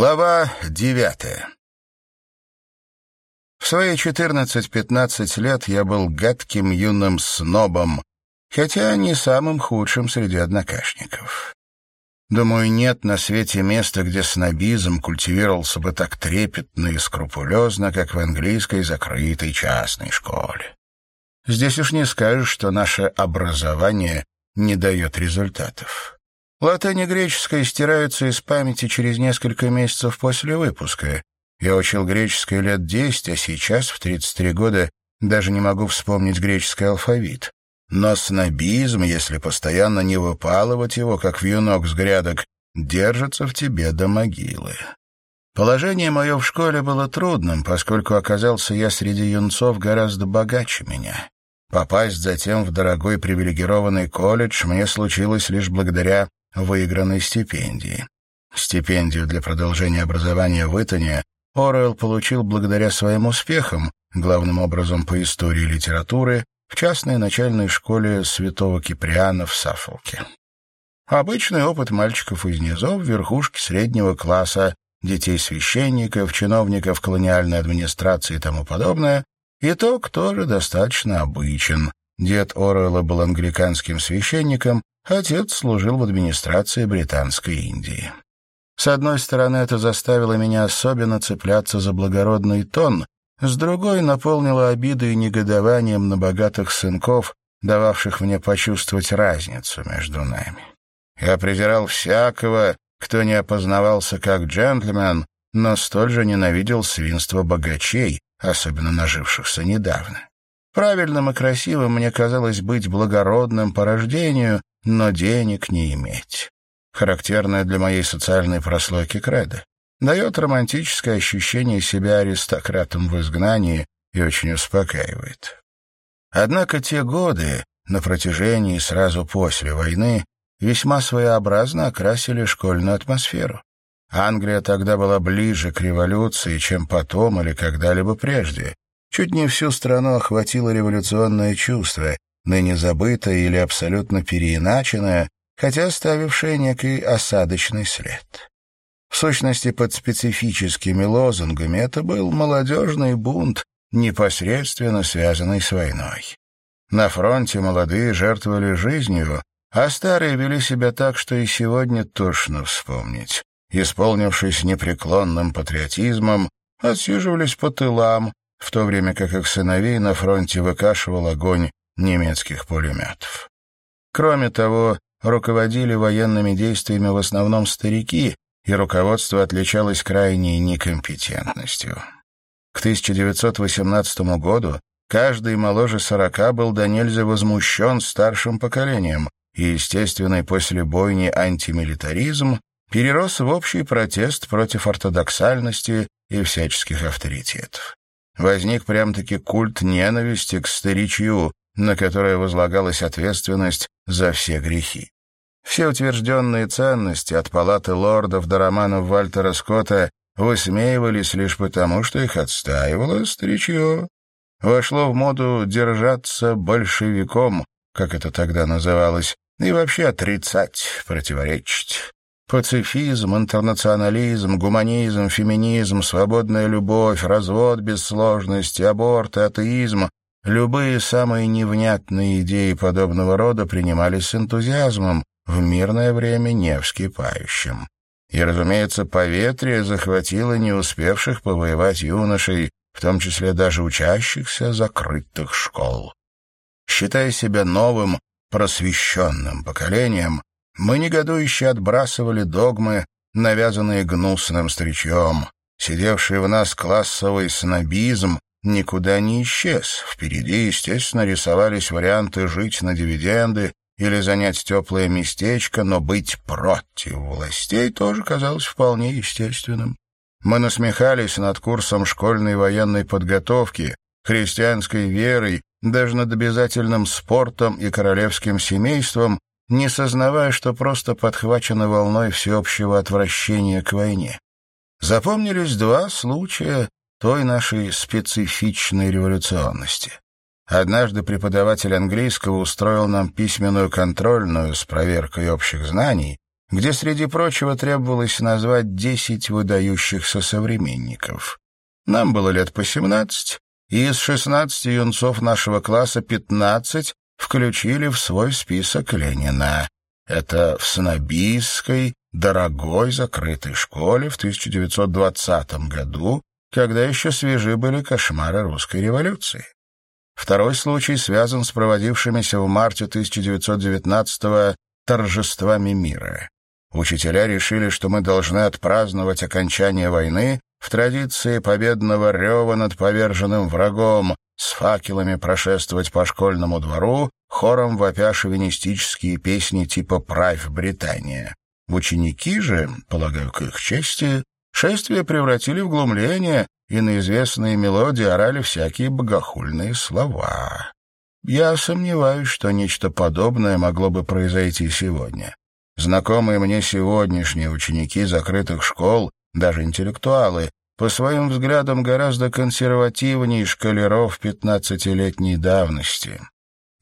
Глава девятая В свои четырнадцать-пятнадцать лет я был гадким юным снобом, хотя не самым худшим среди однокашников. Думаю, нет на свете места, где снобизм культивировался бы так трепетно и скрупулезно, как в английской закрытой частной школе. Здесь уж не скажешь, что наше образование не дает результатов. Латынь и греческое стираются из памяти через несколько месяцев после выпуска. Я учил греческое лет десять, а сейчас, в 33 года, даже не могу вспомнить греческий алфавит. Но снобизм, если постоянно не выпалывать его, как вьюнок с грядок, держится в тебе до могилы. Положение мое в школе было трудным, поскольку оказался я среди юнцов гораздо богаче меня. Попасть затем в дорогой привилегированный колледж мне случилось лишь благодаря выигранной стипендии. Стипендию для продолжения образования в Итоне Оруэлл получил благодаря своим успехам, главным образом по истории литературы, в частной начальной школе святого Киприана в Саффолке. Обычный опыт мальчиков из низов, верхушки среднего класса, детей священников, чиновников колониальной администрации и тому подобное, итог тоже достаточно обычен. Дед Оруэлла был англиканским священником, Отец служил в администрации Британской Индии. С одной стороны, это заставило меня особенно цепляться за благородный тон, с другой наполнило обидой и негодованием на богатых сынков, дававших мне почувствовать разницу между нами. Я презирал всякого, кто не опознавался как джентльмен, но столь же ненавидел свинство богачей, особенно нажившихся недавно. Правильным и красивым мне казалось быть благородным по рождению, но денег не иметь. Характерное для моей социальной прослойки кредо. Дает романтическое ощущение себя аристократом в изгнании и очень успокаивает. Однако те годы, на протяжении сразу после войны, весьма своеобразно окрасили школьную атмосферу. Англия тогда была ближе к революции, чем потом или когда-либо прежде. Чуть не всю страну охватило революционное чувство, ныне забытое или абсолютно переиначенное, хотя оставившее некий осадочный след. В сущности, под специфическими лозунгами это был молодежный бунт, непосредственно связанный с войной. На фронте молодые жертвовали жизнью, а старые вели себя так, что и сегодня тошно вспомнить. Исполнившись непреклонным патриотизмом, отсиживались по тылам, в то время как их сыновей на фронте выкашивал огонь немецких пулеметов. Кроме того, руководили военными действиями в основном старики, и руководство отличалось крайней некомпетентностью. К 1918 году каждый моложе сорока был до нельзя возмущен старшим поколением, и естественный после бойни антимилитаризм перерос в общий протест против ортодоксальности и всяческих авторитетов. Возник прям-таки культ ненависти к старичью, на которое возлагалась ответственность за все грехи. Все утвержденные ценности от палаты лордов до романов Вальтера Скотта высмеивались лишь потому, что их отстаивало старичье. Вошло в моду держаться большевиком, как это тогда называлось, и вообще отрицать, противоречить. Пацифизм, интернационализм, гуманизм, феминизм, свободная любовь, развод без сложности, аборт, атеизм Любые самые невнятные идеи подобного рода принимались с энтузиазмом, в мирное время не вскипающим. И, разумеется, поветрие захватило не успевших повоевать юношей, в том числе даже учащихся закрытых школ. Считая себя новым, просвещенным поколением, мы негодующе отбрасывали догмы, навязанные гнусным старичьем. Сидевший в нас классовый снобизм никуда не исчез. Впереди, естественно, рисовались варианты жить на дивиденды или занять теплое местечко, но быть против властей тоже казалось вполне естественным. Мы насмехались над курсом школьной военной подготовки, христианской верой, даже над обязательным спортом и королевским семейством, не сознавая, что просто подхвачены волной всеобщего отвращения к войне. Запомнились два случая, той нашей специфичной революционности. Однажды преподаватель английского устроил нам письменную контрольную с проверкой общих знаний, где, среди прочего, требовалось назвать десять выдающихся современников. Нам было лет по семнадцать, и из шестнадцати юнцов нашего класса пятнадцать включили в свой список Ленина. Это в Снобийской, дорогой закрытой школе в 1920 году, когда еще свежи были кошмары русской революции. Второй случай связан с проводившимися в марте 1919-го торжествами мира. Учителя решили, что мы должны отпраздновать окончание войны в традиции победного рева над поверженным врагом, с факелами прошествовать по школьному двору, хором вопя шовинистические песни типа «Правь Британия». Ученики же, полагаю, к их чести, шествие превратили в глумление и на известные мелодии орали всякие богохульные слова. Я сомневаюсь, что нечто подобное могло бы произойти сегодня. Знакомые мне сегодняшние ученики закрытых школ, даже интеллектуалы, по своим взглядам гораздо консервативнее шкалеров пятнадцатилетней давности.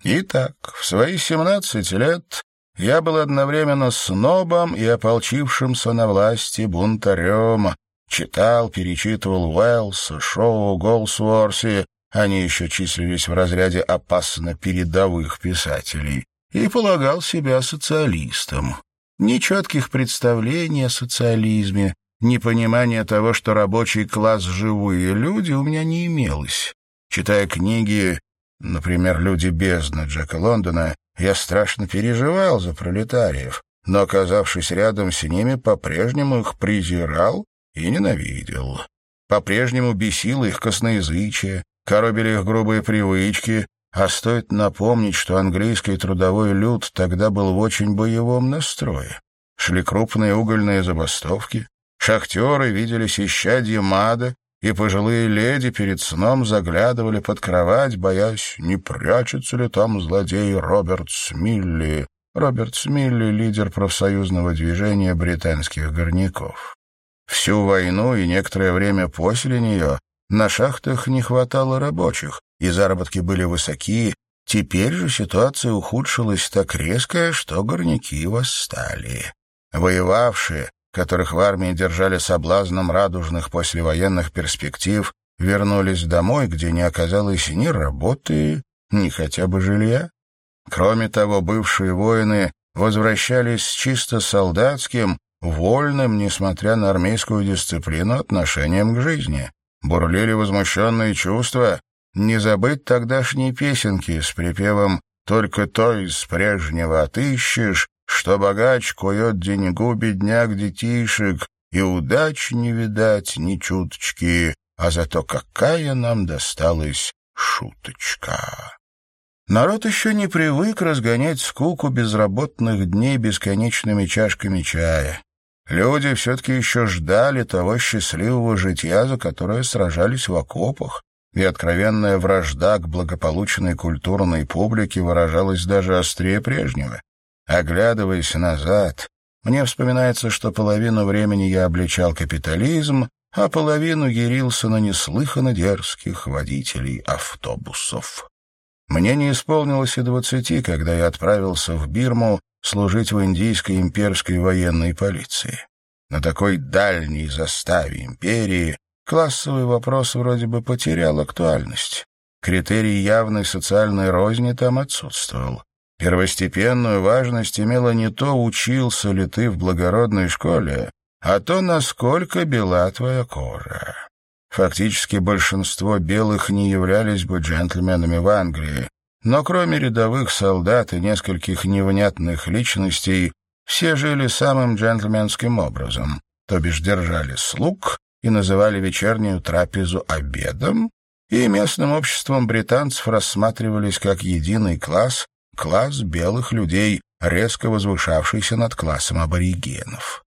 Итак, в свои семнадцать лет я был одновременно снобом и ополчившимся на власти бунтарем, читал, перечитывал Уэллса, Шоу, Голсуорси, они еще числились в разряде опасно передовых писателей, и полагал себя социалистом. Ни четких представлений о социализме, Непонимание того, что рабочий класс — живые люди, у меня не имелось. Читая книги, например, «Люди бездны» Джека Лондона, я страшно переживал за пролетариев, но, оказавшись рядом с ними, по-прежнему их презирал и ненавидел. По-прежнему бесило их косноязычие, коробили их грубые привычки, а стоит напомнить, что английский трудовой люд тогда был в очень боевом настрое. Шли крупные угольные забастовки, Шахтеры виделись исчадьем ада, и пожилые леди перед сном заглядывали под кровать, боясь, не прячется ли там злодей Роберт Смилли. Роберт Смилли — лидер профсоюзного движения британских горняков. Всю войну и некоторое время после нее на шахтах не хватало рабочих, и заработки были высоки. Теперь же ситуация ухудшилась так резко, что горняки восстали. Воевавшие, которых в армии держали соблазном радужных послевоенных перспектив, вернулись домой, где не оказалось ни работы, ни хотя бы жилья. Кроме того, бывшие воины возвращались с чисто солдатским, вольным, несмотря на армейскую дисциплину, отношением к жизни. Бурлили возмущенные чувства. Не забыть тогдашние песенки с припевом «Только то из прежнего отыщешь», что богач кует деньгу бедняк детишек, и удач не видать ни чуточки, а зато какая нам досталась шуточка. Народ еще не привык разгонять скуку безработных дней бесконечными чашками чая. Люди все-таки еще ждали того счастливого житья, за которое сражались в окопах, и откровенная вражда к благополучной культурной публике выражалась даже острее прежнего. Оглядываясь назад, мне вспоминается, что половину времени я обличал капитализм, а половину ярился на неслыханно дерзких водителей автобусов. Мне не исполнилось и двадцати, когда я отправился в Бирму служить в индийской имперской военной полиции. На такой дальней заставе империи классовый вопрос вроде бы потерял актуальность. Критерий явной социальной розни там отсутствовал. Первостепенную важность имело не то, учился ли ты в благородной школе, а то, насколько бела твоя кожа. Фактически большинство белых не являлись бы джентльменами в Англии, но кроме рядовых солдат и нескольких невнятных личностей, все жили самым джентльменским образом, то бишь держали слуг и называли вечернюю трапезу обедом, и местным обществом британцев рассматривались как единый класс, класс белых людей, резко возвышавшийся над классом аборигенов.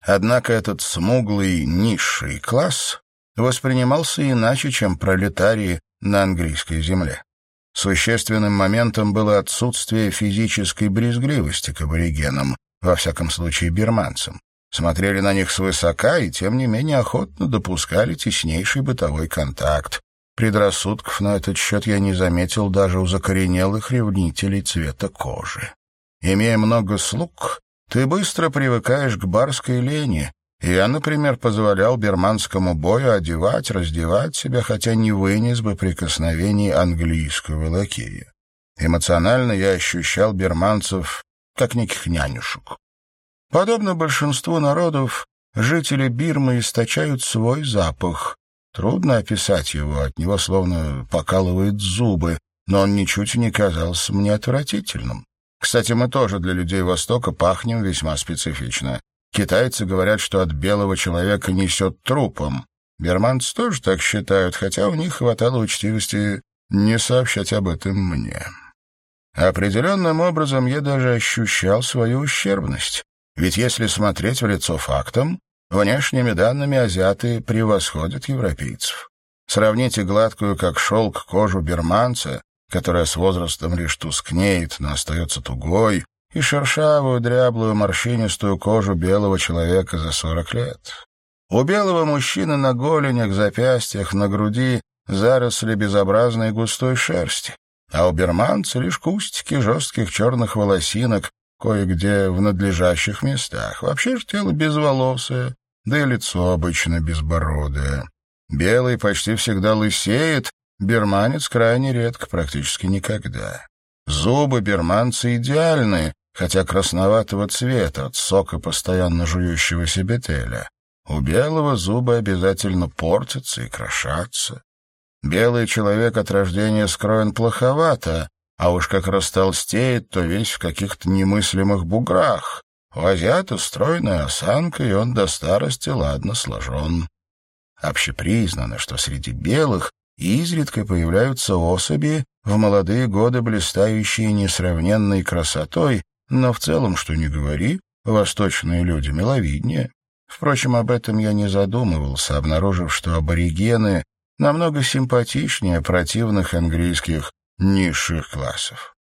Однако этот смуглый низший класс воспринимался иначе, чем пролетарии на английской земле. Существенным моментом было отсутствие физической брезгливости к аборигенам, во всяком случае бирманцам. Смотрели на них свысока и, тем не менее, охотно допускали теснейший бытовой контакт, Предрассудков на этот счет я не заметил даже у закоренелых ревнителей цвета кожи. Имея много слуг, Ты быстро привыкаешь к барской лени. Я, например, позволял берманскому бою одевать, раздевать себя, хотя не вынес бы прикосновений английского лакея. Эмоционально я ощущал берманцев как неких нянюшек. Подобно большинству народов, жители Бирмы источают свой запах. Трудно описать его, от него словно покалывает зубы, но он ничуть не казался мне отвратительным. Кстати, мы тоже для людей Востока пахнем весьма специфично. Китайцы говорят, что от белого человека несет трупом. Берманцы тоже так считают, хотя у них хватало учтивости не сообщать об этом мне. Определенным образом я даже ощущал свою ущербность. Ведь если смотреть в лицо фактам, внешними данными азиаты превосходят европейцев. Сравните гладкую, как шелк, кожу берманца, которая с возрастом лишь тускнеет, но остается тугой, и шершавую, дряблую, морщинистую кожу белого человека за сорок лет. У белого мужчины на голенях, запястьях, на груди заросли безобразной густой шерсти, а у берманца лишь кустики жестких черных волосинок, кое-где в надлежащих местах. Вообще же тело безволосое, да и лицо обычно безбородое. Белый почти всегда лысеет, берманец крайне редко, практически никогда. Зубы берманца идеальны, хотя красноватого цвета от сока постоянно жующего бетеля. У белого зубы обязательно портятся и крошатся. Белый человек от рождения скроен плоховато, а уж как растолстеет, то весь в каких-то немыслимых буграх. У азиата стройная осанка, и он до старости ладно сложен. Общепризнано, что среди белых изредка появляются особи, в молодые годы блистающие несравненной красотой, но в целом, что ни говори, восточные люди миловиднее. Впрочем, об этом я не задумывался, обнаружив, что аборигены намного симпатичнее противных английских низших классов.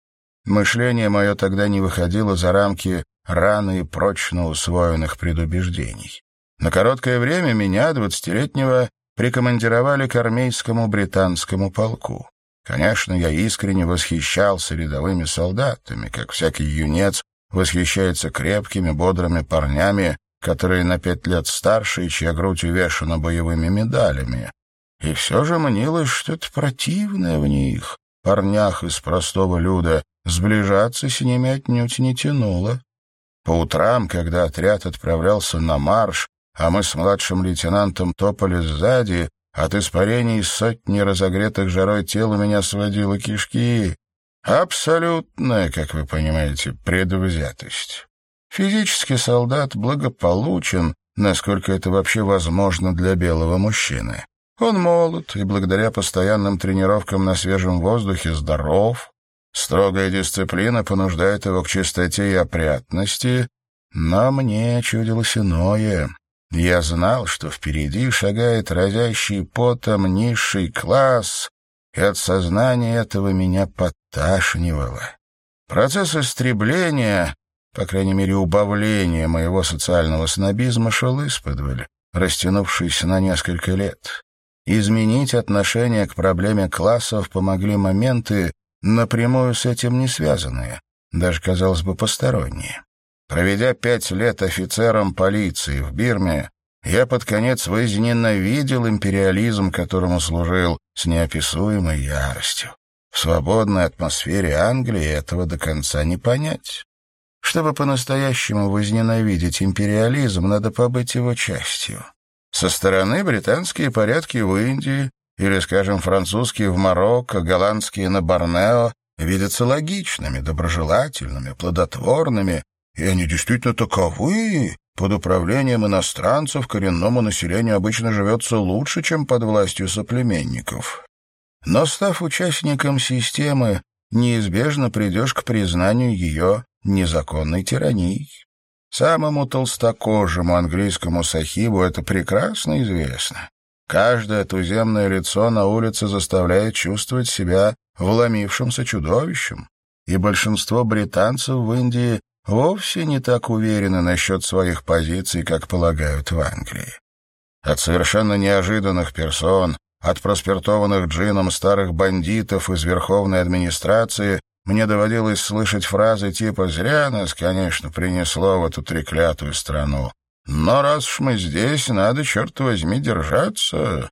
Мышление мое тогда не выходило за рамки рано и прочно усвоенных предубеждений. На короткое время меня, двадцатилетнего, прикомандировали к армейскому британскому полку. Конечно, я искренне восхищался рядовыми солдатами, как всякий юнец восхищается крепкими, бодрыми парнями, которые на пять лет старше и чья грудь увешана боевыми медалями. И все же мнилось что-то противное в них, парнях из простого люда, сближаться с ними отнюдь не тянуло. По утрам, когда отряд отправлялся на марш, а мы с младшим лейтенантом топали сзади, от испарений сотни разогретых жарой тел у меня сводило кишки. Абсолютная, как вы понимаете, предвзятость. Физически солдат благополучен, насколько это вообще возможно для белого мужчины. Он молод и благодаря постоянным тренировкам на свежем воздухе здоров. Строгая дисциплина понуждает его к чистоте и опрятности, но мне чудилось иное. Я знал, что впереди шагает разящий потом низший класс, и от сознания этого меня подташнивало. Процесс истребления, по крайней мере, убавления моего социального снобизма шел исподволь, растянувшийся на несколько лет. Изменить отношение к проблеме классов помогли моменты, напрямую с этим не связанные, даже, казалось бы, посторонние. Проведя пять лет офицером полиции в Бирме, я под конец возненавидел империализм, которому служил с неописуемой яростью. В свободной атмосфере Англии этого до конца не понять. Чтобы по-настоящему возненавидеть империализм, надо побыть его частью. Со стороны британские порядки в Индии или, скажем, французские в Марокко, голландские на Борнео видятся логичными, доброжелательными, плодотворными, и они действительно таковы. Под управлением иностранцев коренному населению обычно живется лучше, чем под властью соплеменников. Но, став участником системы, неизбежно придешь к признанию ее незаконной тиранией. Самому толстокожему английскому сахибу это прекрасно известно. Каждое туземное лицо на улице заставляет чувствовать себя вломившимся чудовищем, и большинство британцев в Индии вовсе не так уверены насчет своих позиций, как полагают в Англии. От совершенно неожиданных персон, от проспиртованных джином старых бандитов из Верховной администрации мне доводилось слышать фразы типа «Зря нас, конечно, принесло в эту треклятую страну. Но раз уж мы здесь, надо, черт возьми, держаться».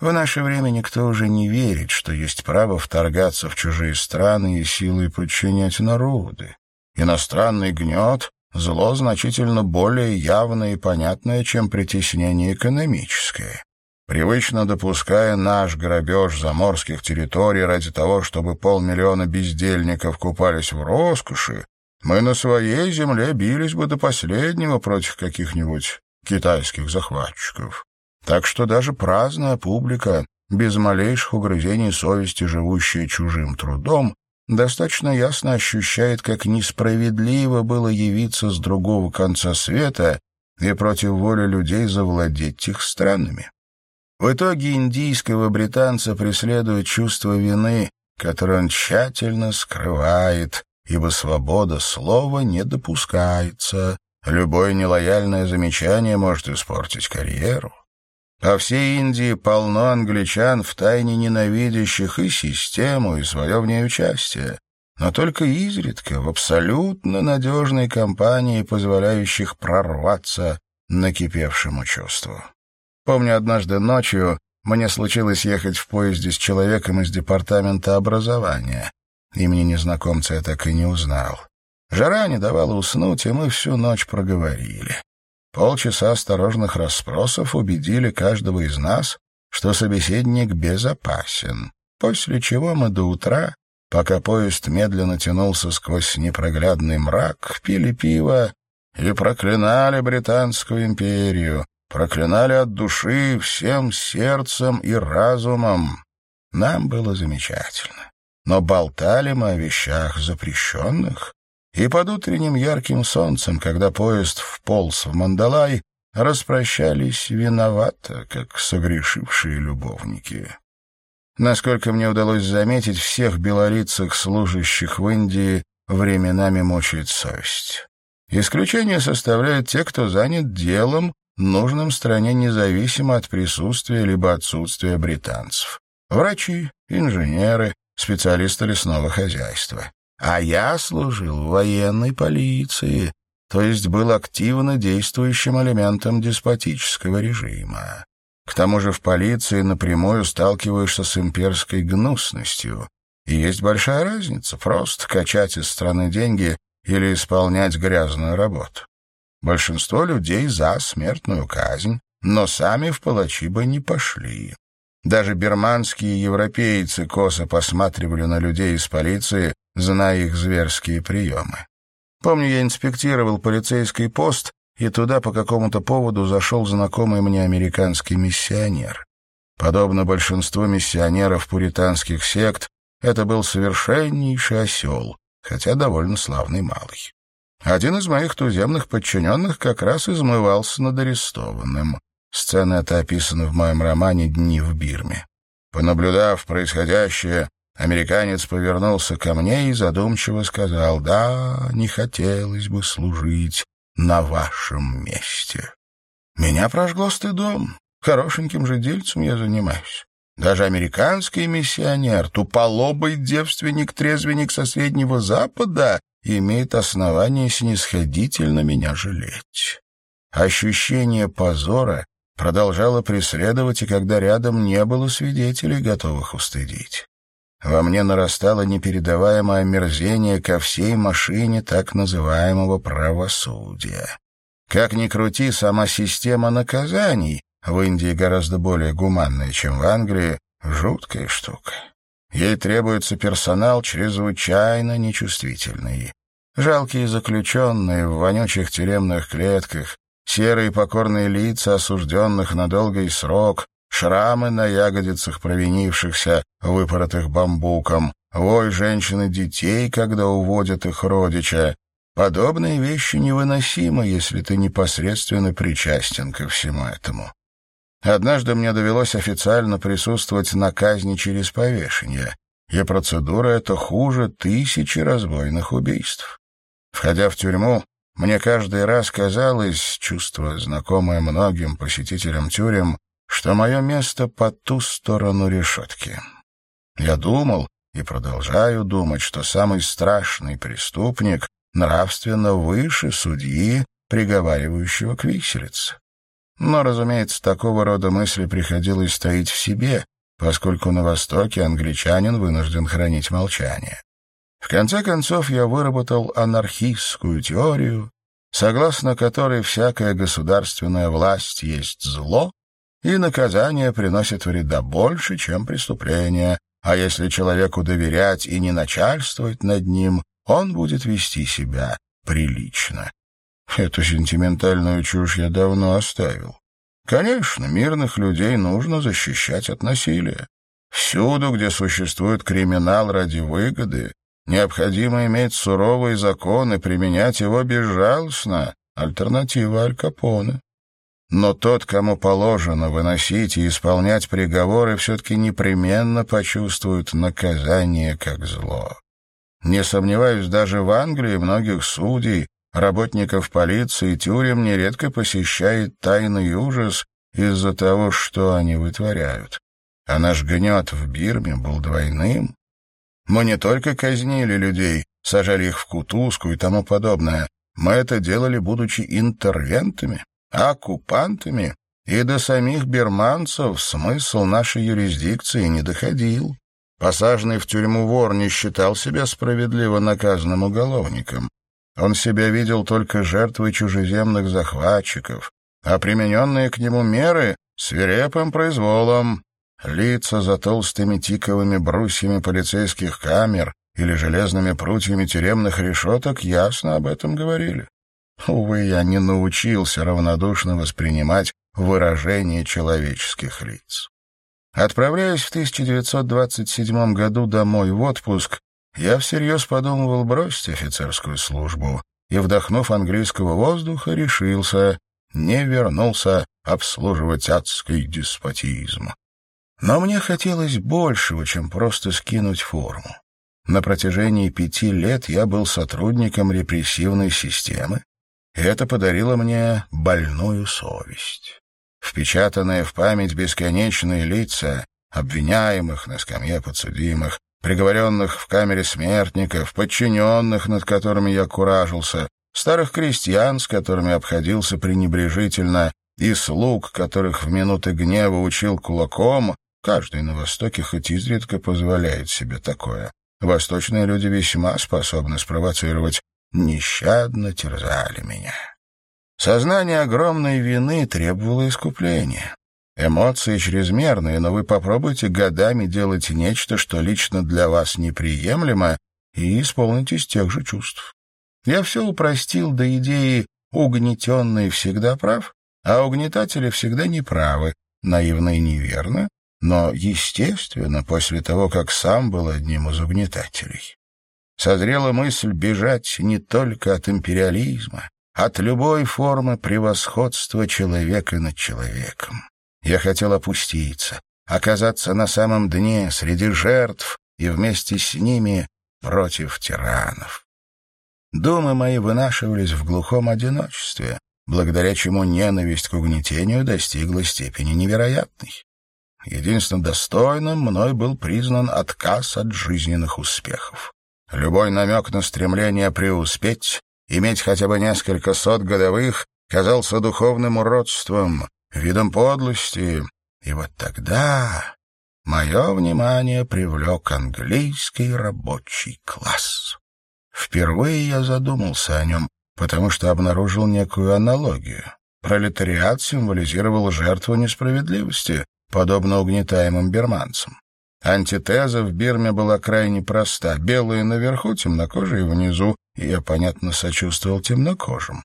В наше время никто уже не верит, что есть право вторгаться в чужие страны и силой подчинять народы. Иностранный гнет — зло значительно более явное и понятное, чем притеснение экономическое. Привычно допуская наш грабеж заморских территорий ради того, чтобы полмиллиона бездельников купались в роскоши, мы на своей земле бились бы до последнего против каких-нибудь китайских захватчиков. Так что даже праздная публика, без малейших угрызений совести, живущая чужим трудом, достаточно ясно ощущает, как несправедливо было явиться с другого конца света и против воли людей завладеть их странами. В итоге индийского британца преследует чувство вины, которое он тщательно скрывает, ибо свобода слова не допускается. Любое нелояльное замечание может испортить карьеру. По всей Индии полно англичан, втайне ненавидящих и систему, и свое в ней участие, но только изредка в абсолютно надежной компании, позволяющих прорваться накипевшему чувству. Помню, однажды ночью мне случилось ехать в поезде с человеком из департамента образования. Имени незнакомца я так и не узнал. Жара не давала уснуть, и мы всю ночь проговорили. Полчаса осторожных расспросов убедили каждого из нас, что собеседник безопасен, после чего мы до утра, пока поезд медленно тянулся сквозь непроглядный мрак, пили пиво и проклинали Британскую империю, проклинали от души всем сердцем и разумом. Нам было замечательно. Но болтали мы о вещах запрещенных, и под утренним ярким солнцем, когда поезд вполз в Мандалай, распрощались виновато, как согрешившие любовники. Насколько мне удалось заметить, всех белорицах, служащих в Индии, временами мучает совесть. Исключение составляют те, кто занят делом, нужным стране независимо от присутствия либо отсутствия британцев. Врачи, инженеры, специалисты лесного хозяйства. А я служил в военной полиции, то есть был активно действующим элементом деспотического режима. К тому же в полиции напрямую сталкиваешься с имперской гнусностью. И есть большая разница — просто качать из страны деньги или исполнять грязную работу. Большинство людей за смертную казнь, но сами в палачи бы не пошли. Даже берманские европейцы косо посматривали на людей из полиции, зная их зверские приемы. Помню, я инспектировал полицейский пост, и туда по какому-то поводу зашел знакомый мне американский миссионер. Подобно большинству миссионеров пуританских сект, это был совершеннейший осел, хотя довольно славный малый. Один из моих туземных подчиненных как раз измывался над арестованным. Сцена эта описана в моем романе «Дни в Бирме». Понаблюдав происходящее, американец повернулся ко мне и задумчиво сказал, «Да, не хотелось бы служить на вашем месте». Меня прожгло стыдом. Хорошеньким же дельцем я занимаюсь. Даже американский миссионер, туполобый девственник-трезвенник со Среднего Запада, имеет основание снисходительно меня жалеть. Ощущение позора продолжало преследовать, и когда рядом не было свидетелей, готовых устыдить. Во мне нарастало непередаваемое омерзение ко всей машине так называемого правосудия. Как ни крути, сама система наказаний в Индии гораздо более гуманная, чем в Англии, жуткая штука. Ей требуется персонал чрезвычайно нечувствительный. Жалкие заключенные в вонючих тюремных клетках, серые покорные лица осужденных на долгий срок, шрамы на ягодицах провинившихся, выпоротых бамбуком, вой женщины детей, когда уводят их родича. Подобные вещи невыносимы, если ты непосредственно причастен ко всему этому. Однажды мне довелось официально присутствовать на казни через повешение, и процедура эта хуже тысячи разбойных убийств. Входя в тюрьму, мне каждый раз казалось, чувство, знакомое многим посетителям тюрем, что мое место по ту сторону решетки. Я думал, и продолжаю думать, что самый страшный преступник нравственно выше судьи, приговаривающего к виселице. Но, разумеется, такого рода мысли приходилось стоить в себе, поскольку на Востоке англичанин вынужден хранить молчание. В конце концов, я выработал анархистскую теорию, согласно которой всякая государственная власть есть зло, и наказание приносит вреда больше, чем преступление, а если человеку доверять и не начальствовать над ним, он будет вести себя прилично. Эту сентиментальную чушь я давно оставил. Конечно, мирных людей нужно защищать от насилия. Всюду, где существует криминал ради выгоды, необходимо иметь суровые законы, применять его безжалостно, альтернатива Аль Капоне. Но тот, кому положено выносить и исполнять приговоры, все-таки непременно почувствует наказание как зло. Не сомневаюсь, даже в Англии многих судей, работников полиции и тюрем нередко посещает тайный ужас из-за того, что они вытворяют. А наш гнет в Бирме был двойным. Мы не только казнили людей, сажали их в кутузку и тому подобное. Мы это делали, будучи интервентами, оккупантами, и до самих бирманцев смысл нашей юрисдикции не доходил. Посаженный в тюрьму вор не считал себя справедливо наказанным уголовником. Он себя видел только жертвой чужеземных захватчиков, а примененные к нему меры — свирепым произволом. Лица за толстыми тиковыми брусьями полицейских камер или железными прутьями тюремных решеток ясно об этом говорили. Увы, я не научился равнодушно воспринимать выражение человеческих лиц. Отправляясь в 1927 году домой в отпуск, я всерьез подумывал бросить офицерскую службу и, вдохнув английского воздуха, решился, не вернулся обслуживать адский деспотизм. Но мне хотелось большего, чем просто скинуть форму. На протяжении пяти лет я был сотрудником репрессивной системы, и это подарило мне больную совесть. Впечатанные в память бесконечные лица обвиняемых на скамье подсудимых, приговоренных в камере смертников, подчиненных, над которыми я куражился, старых крестьян, с которыми обходился пренебрежительно, и слуг, которых в минуты гнева учил кулаком, каждый на Востоке хоть изредка позволяет себе такое. Восточные люди весьма способны спровоцировать, нещадно терзали меня. Сознание огромной вины требовало искупления. Эмоции чрезмерные, но вы попробуйте годами делать нечто, что лично для вас неприемлемо, и исполнитесь тех же чувств. Я все упростил до идеи «угнетенный всегда прав», а угнетатели всегда неправы, наивно и неверно, но, естественно, после того, как сам был одним из угнетателей. Созрела мысль бежать не только от империализма, от любой формы превосходства человека над человеком. Я хотел опуститься, оказаться на самом дне среди жертв и вместе с ними против тиранов. Думы мои вынашивались в глухом одиночестве, благодаря чему ненависть к угнетению достигла степени невероятной. Единственным достойным мной был признан отказ от жизненных успехов. Любой намек на стремление преуспеть, иметь хотя бы несколько сот годовых, казался духовным уродством, видом подлости. И вот тогда мое внимание привлек английский рабочий класс. Впервые я задумался о нем, потому что обнаружил некую аналогию. Пролетариат символизировал жертву несправедливости, подобно угнетаемым бирманцам. Антитеза в Бирме была крайне проста. Белые наверху, темнокожие внизу, и я, понятно, сочувствовал темнокожим.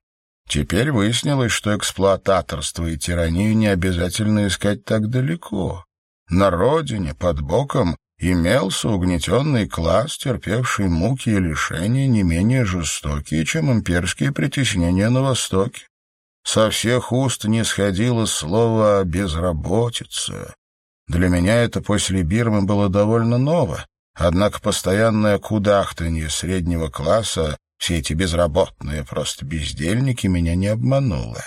Теперь выяснилось, что эксплуататорство и тиранию не обязательно искать так далеко. На родине, под боком, имелся угнетенный класс, терпевший муки и лишения не менее жестокие, чем имперские притеснения на Востоке. Со всех уст не сходило слово «безработица». Для меня это после Бирмы было довольно ново, однако постоянное кудахтанье среднего класса все эти безработные, просто бездельники, меня не обмануло.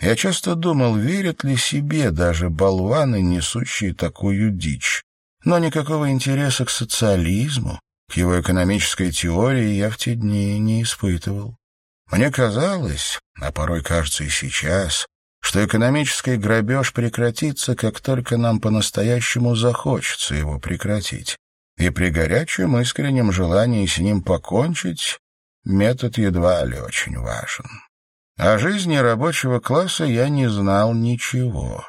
Я часто думал, верят ли себе даже болваны, несущие такую дичь. но никакого интереса к социализму, к его экономической теории я в те дни не испытывал. Мне казалось, а порой кажется и сейчас, что экономический грабеж прекратится, как только нам по-настоящему захочется его прекратить. И при горячем искреннем желании с ним покончить метод едва ли очень важен. О жизни рабочего класса я не знал ничего.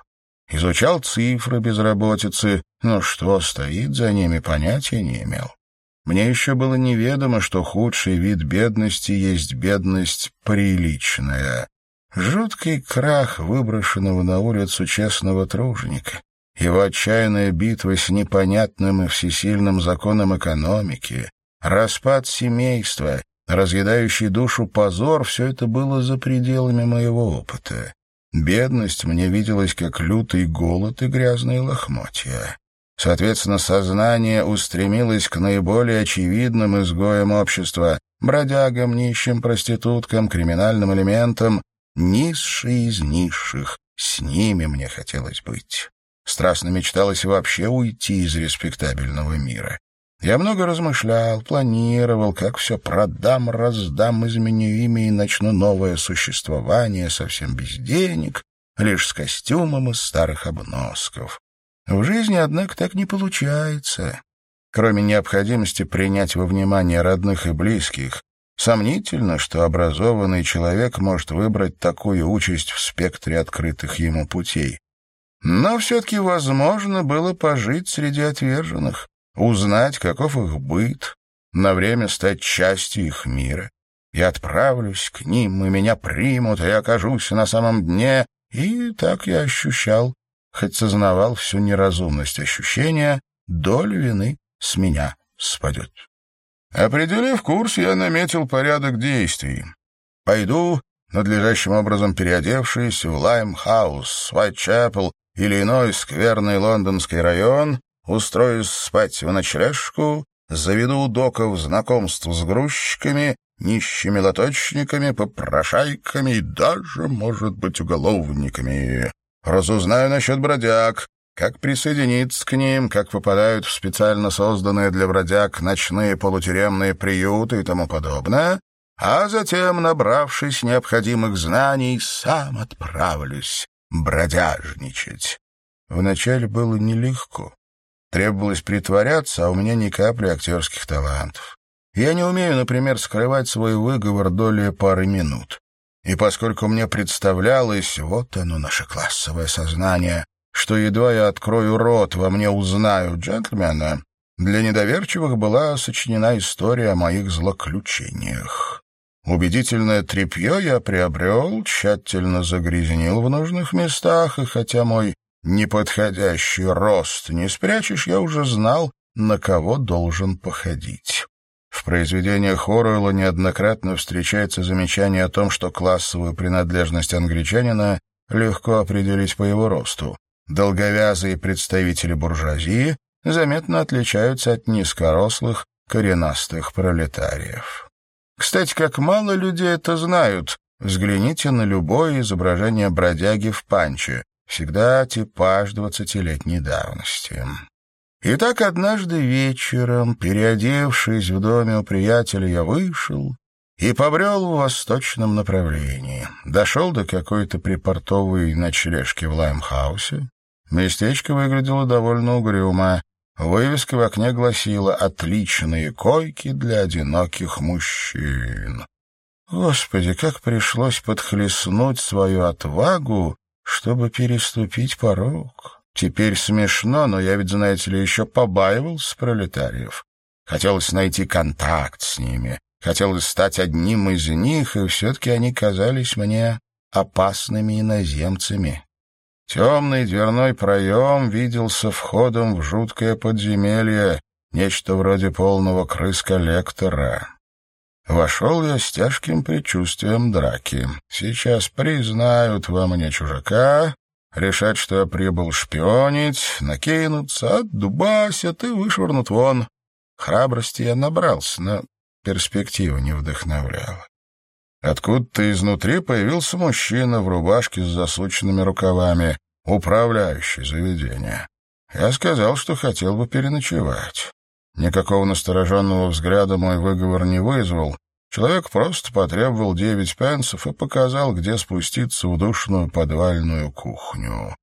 Изучал цифры безработицы, но что стоит за ними, понятия не имел. Мне еще было неведомо, что худший вид бедности есть бедность приличная. Жуткий крах выброшенного на улицу честного труженика, его отчаянная битва с непонятным и всесильным законом экономики, распад семейства, разъедающий душу позор — все это было за пределами моего опыта. Бедность мне виделась как лютый голод и грязные лохмотья. Соответственно, сознание устремилось к наиболее очевидным изгоям общества — бродягам, нищим, проституткам, криминальным элементам, низшие из низших. С ними мне хотелось быть. Страстно мечталось вообще уйти из респектабельного мира. Я много размышлял, планировал, как все продам, раздам, изменю имя и начну новое существование совсем без денег, лишь с костюмом из старых обносков. В жизни, однако, так не получается. Кроме необходимости принять во внимание родных и близких, сомнительно, что образованный человек может выбрать такую участь в спектре открытых ему путей. Но все-таки возможно было пожить среди отверженных, узнать, каков их быт, на время стать частью их мира. Я отправлюсь к ним, и меня примут, и окажусь на самом дне, и так я ощущал хоть сознавал всю неразумность ощущения, доля вины с меня спадет. Определив курс, я наметил порядок действий. Пойду, надлежащим образом переодевшись, в Лаймхаус, Уайтчепл или иной скверный лондонский район, устроюсь спать в ночлежку, заведу у доков знакомств с грузчиками, нищими лоточниками, попрошайками и даже, может быть, уголовниками. Разузнаю насчет бродяг, как присоединиться к ним, как попадают в специально созданные для бродяг ночные полутюремные приюты и тому подобное, а затем, набравшись необходимых знаний, сам отправлюсь бродяжничать. Вначале было нелегко. Требовалось притворяться, а у меня ни капли актерских талантов. Я не умею, например, скрывать свой выговор доли пары минут. И поскольку мне представлялось, вот оно, наше классовое сознание, что едва я открою рот, во мне узнают джентльмена, для недоверчивых была сочинена история о моих злоключениях. Убедительное тряпье я приобрел, тщательно загрязнил в нужных местах, и хотя мой неподходящий рост не спрячешь, я уже знал, на кого должен походить. В произведениях Оруэлла неоднократно встречается замечание о том, что классовую принадлежность англичанина легко определить по его росту. Долговязые представители буржуазии заметно отличаются от низкорослых, коренастых пролетариев. Кстати, как мало людей это знают, взгляните на любое изображение бродяги в панче, всегда типаж двадцатилетней давности. И так однажды вечером, переодевшись в доме у приятеля, я вышел и побрел в восточном направлении. Дошел до какой-то припортовой ночлежки в Лаймхаусе. Местечко выглядело довольно угрюмо. Вывеска в окне гласила «Отличные койки для одиноких мужчин». Господи, как пришлось подхлестнуть свою отвагу, чтобы переступить порог. Теперь смешно, но я ведь, знаете ли, еще побаивался пролетариев. Хотелось найти контакт с ними, хотелось стать одним из них, и все-таки они казались мне опасными иноземцами. Темный дверной проем виделся входом в жуткое подземелье, нечто вроде полного крыс-коллектора. Вошел я с тяжким предчувствием драки. Сейчас признают во мне чужака, решать, что я прибыл шпионить, накинуться, отдубасят и вышвырнут вон. Храбрости я набрался, но перспектива не вдохновляла. Откуда-то изнутри появился мужчина в рубашке с засученными рукавами, управляющий заведение. Я сказал, что хотел бы переночевать. Никакого настороженного взгляда мой выговор не вызвал. Человек просто потребовал девять пенсов и показал, где спуститься в душную подвальную кухню.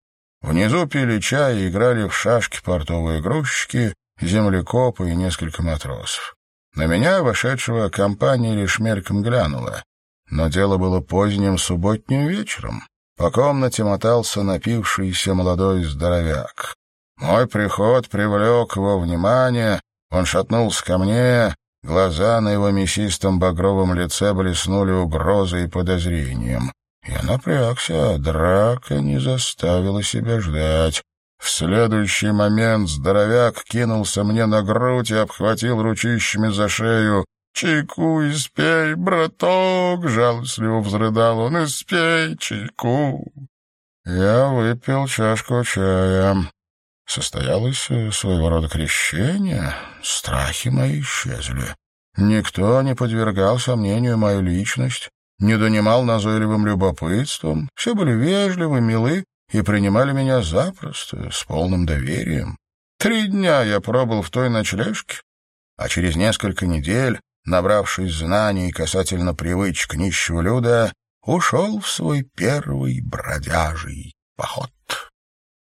Внизу пили чай и играли в шашки портовые грузчики, землекопы и несколько матросов. На меня, вошедшего компания, лишь мельком глянула. Но дело было поздним субботним вечером. По комнате мотался напившийся молодой здоровяк. Мой приход привлек его внимание, он шатнулся ко мне, глаза на его мясистом багровом лице блеснули угрозой и подозрением. Я напрягся, драка не заставила себя ждать. В следующий момент здоровяк кинулся мне на грудь и обхватил ручищами за шею. «Чайку испей, браток!» — жалостливо взрыдал он. «Испей чайку!» Я выпил чашку чая. Состоялось э, своего рода крещение. Страхи мои исчезли. Никто не подвергал сомнению мою личность, не донимал назойливым любопытством. Все были вежливы, милы и принимали меня запросто, с полным доверием. Три дня я пробыл в той ночлежке, а через несколько недель, набравшись знаний касательно привычек нищего люда, ушел в свой первый бродяжий поход.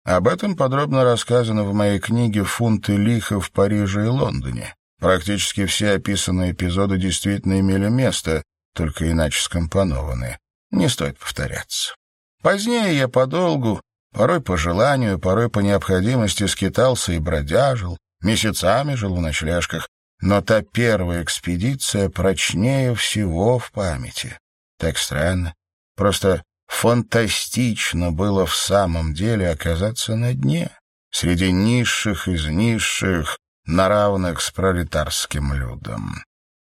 Об этом подробно рассказано в моей книге «Фунты лиха в Париже и Лондоне». Практически все описанные эпизоды действительно имели место, только иначе скомпонованы. Не стоит повторяться. Позднее я подолгу, порой по желанию, порой по необходимости скитался и бродяжил, месяцами жил в ночлежках, но та первая экспедиция прочнее всего в памяти. Так странно. Просто фантастично было в самом деле оказаться на дне, среди низших из низших, на равных с пролетарским людом.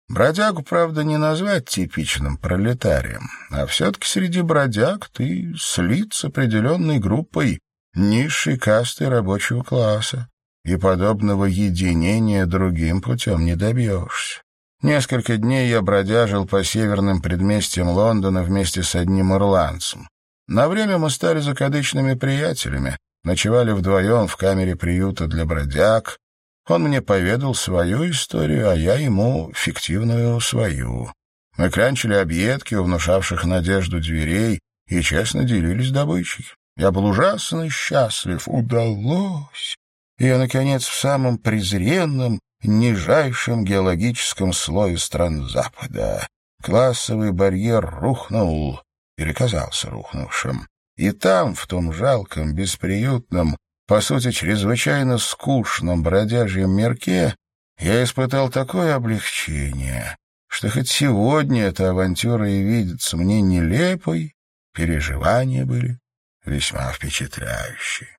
Бродягу, правда, не назвать типичным пролетарием, а все-таки среди бродяг ты слит с определенной группой низшей касты рабочего класса, и подобного единения другим путем не добьешься. Несколько дней я бродяжил по северным предместьям Лондона вместе с одним ирландцем. На время мы стали закадычными приятелями, ночевали вдвоем в камере приюта для бродяг, он мне поведал свою историю, а я ему фиктивную свою. Мы клянчили объедки у внушавших надежду дверей и честно делились добычей. Я был ужасно счастлив. Удалось! И я, наконец, в самом презренном, нижайшем геологическом слое стран Запада. Классовый барьер рухнул или казался рухнувшим. И там, в том жалком, бесприютном, по сути, чрезвычайно скучном бродяжьем мерке, я испытал такое облегчение, что хоть сегодня эта авантюра и видится мне нелепой, переживания были весьма впечатляющие.